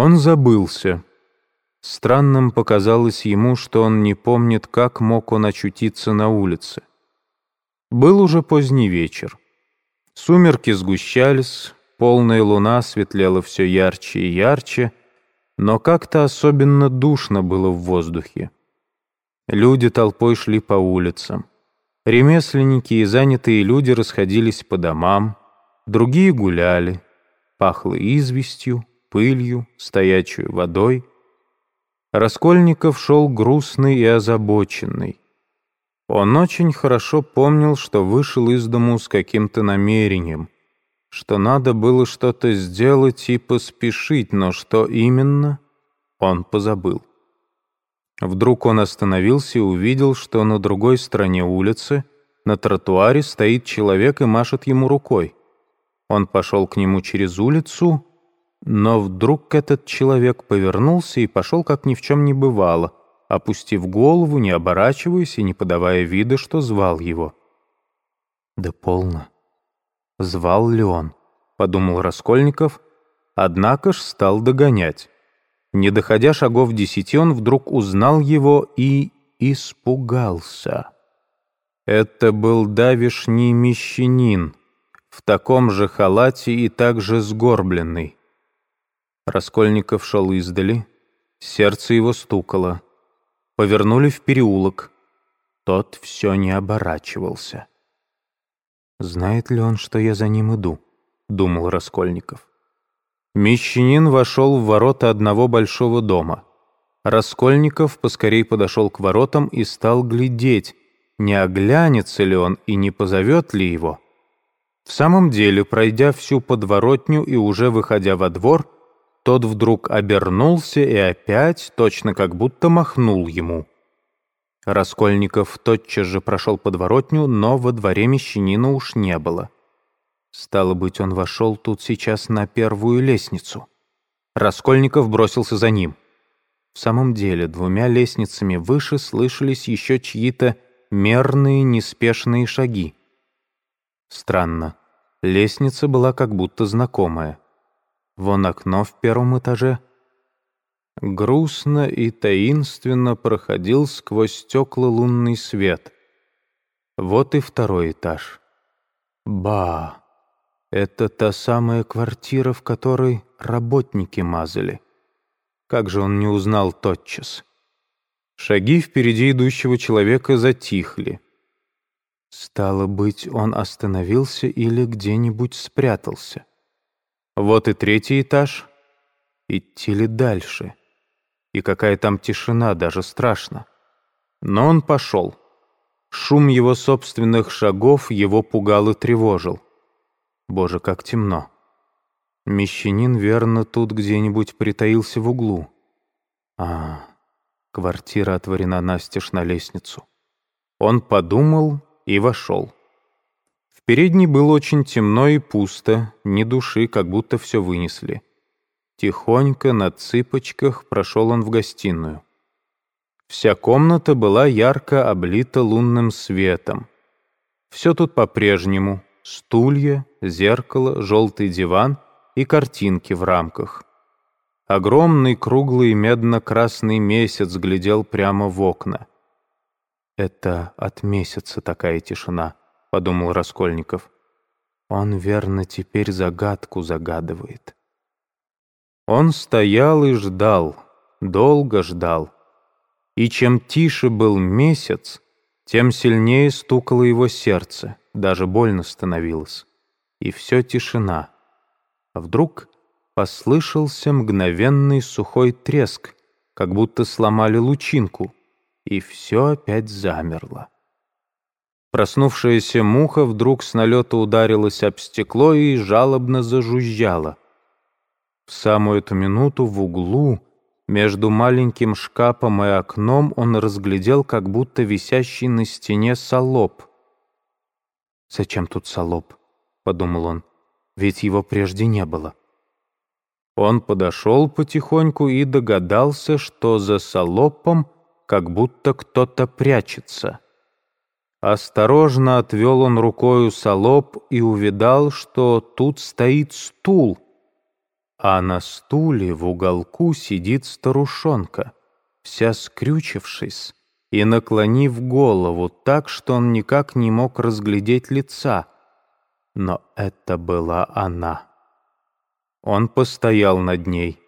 Он забылся. Странным показалось ему, что он не помнит, как мог он очутиться на улице. Был уже поздний вечер. Сумерки сгущались, полная луна светлела все ярче и ярче, но как-то особенно душно было в воздухе. Люди толпой шли по улицам. Ремесленники и занятые люди расходились по домам, другие гуляли. Пахло известью, пылью, стоячей водой. Раскольников шел грустный и озабоченный. Он очень хорошо помнил, что вышел из дому с каким-то намерением, что надо было что-то сделать и поспешить, но что именно, он позабыл. Вдруг он остановился и увидел, что на другой стороне улицы, на тротуаре, стоит человек и машет ему рукой. Он пошел к нему через улицу, но вдруг этот человек повернулся и пошел, как ни в чем не бывало, опустив голову, не оборачиваясь и не подавая вида, что звал его. «Да полно. Звал ли он?» — подумал Раскольников, однако ж стал догонять. Не доходя шагов десяти, он вдруг узнал его и испугался. Это был давишний мещанин, в таком же халате и также сгорбленный. Раскольников шел издали, сердце его стукало. Повернули в переулок. Тот все не оборачивался. «Знает ли он, что я за ним иду?» — думал Раскольников. Мещанин вошел в ворота одного большого дома. Раскольников поскорей подошел к воротам и стал глядеть, не оглянется ли он и не позовет ли его. В самом деле, пройдя всю подворотню и уже выходя во двор, тот вдруг обернулся и опять, точно как будто махнул ему. Раскольников тотчас же прошел подворотню, но во дворе мещанина уж не было. Стало быть, он вошел тут сейчас на первую лестницу. Раскольников бросился за ним. В самом деле, двумя лестницами выше слышались еще чьи-то мерные, неспешные шаги. Странно. Лестница была как будто знакомая. Вон окно в первом этаже. Грустно и таинственно проходил сквозь стекла лунный свет. Вот и второй этаж. Ба! Это та самая квартира, в которой работники мазали. Как же он не узнал тотчас? Шаги впереди идущего человека затихли. Стало быть, он остановился или где-нибудь спрятался. Вот и третий этаж. Идти ли дальше? И какая там тишина, даже страшно. Но он пошел. Шум его собственных шагов его пугал и тревожил. Боже, как темно. Мещанин, верно, тут где-нибудь притаился в углу. А, квартира отворена настежь на лестницу. Он подумал и вошел передней было очень темно и пусто, ни души, как будто все вынесли. Тихонько, на цыпочках, прошел он в гостиную. Вся комната была ярко облита лунным светом. Все тут по-прежнему. Стулья, зеркало, желтый диван и картинки в рамках. Огромный круглый медно-красный месяц глядел прямо в окна. Это от месяца такая тишина. — подумал Раскольников. «Он, верно, теперь загадку загадывает». Он стоял и ждал, долго ждал. И чем тише был месяц, тем сильнее стукало его сердце, даже больно становилось. И все тишина. А вдруг послышался мгновенный сухой треск, как будто сломали лучинку, и все опять замерло. Проснувшаяся муха вдруг с налета ударилась об стекло и жалобно зажужжала. В самую эту минуту в углу, между маленьким шкафом и окном, он разглядел как будто висящий на стене солоб. «Зачем тут солоб?» — подумал он. «Ведь его прежде не было». Он подошел потихоньку и догадался, что за солопом как будто кто-то прячется. Осторожно отвел он рукою солоб и увидал, что тут стоит стул. а на стуле в уголку сидит старушонка, вся скрючившись и наклонив голову так, что он никак не мог разглядеть лица. Но это была она. Он постоял над ней.